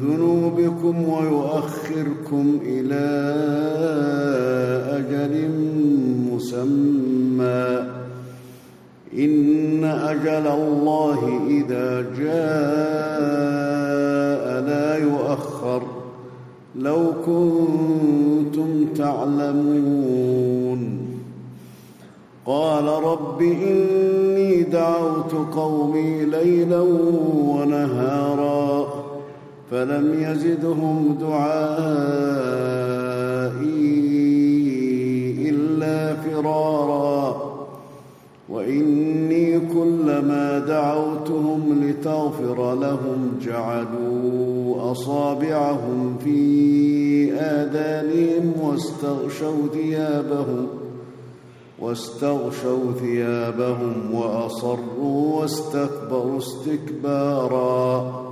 ذنوبكم ويؤخركم إلى أجل مسمى. إن أجل الله إذا جاء لا يؤخر. لو كنتم تعلمون. قال رب إني دعوت قومي ليلا ونهارا فلم يزدهم دعائي إلا فرارا. وإني كلما دعوتهم لتغفر لهم جعلوا أصابعهم في آذانهم واستغشوا ثيابهم واستغشوا ثيابهم وأصروا واستكبروا استكبارا.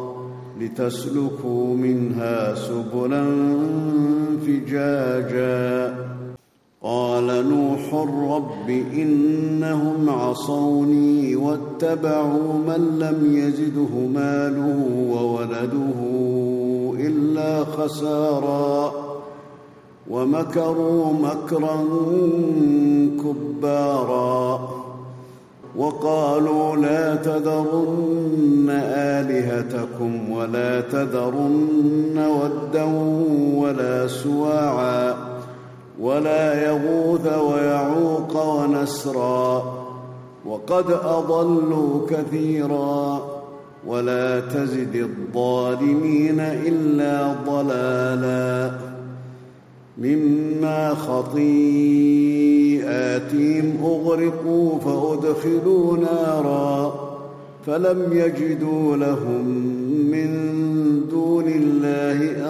لتسلكوا منها سبلا فجاجا. قال نوح رب إنهم عصوني واتبعوا من لم يزده ماله وولده إلا خسارا. ومكروا مكرا كبارا. وقالوا لا تذرن آلهتكم ولا تذرن ودا ولا سواعا ولا يغوث ويعوق ونسرا وقد أضلوا كثيرا ولا تزد الظالمين إلا ضلالا مما خطيئاتهم أغرقوا فأدخلوا نارا فلم يجدوا لهم من دون الله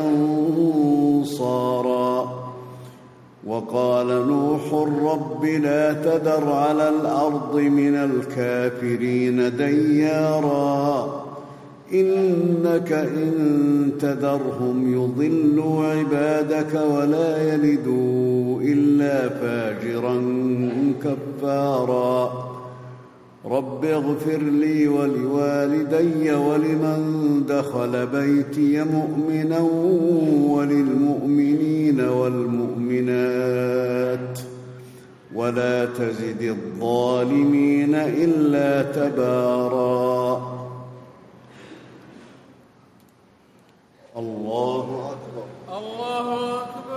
انصارا. وقال نوح رب لا تذر على الأرض من الكافرين ديارا. انك ان تذرهم يضلوا عبادك ولا يلدوا الا فاجرا كفارا. رب اغفر لي ولوالدي ولمن دخل بيتي مؤمنا وللمؤمنين والمؤمنات. ولا تزد الظالمين إلا تبارا. الله أكبر. الله أكبر.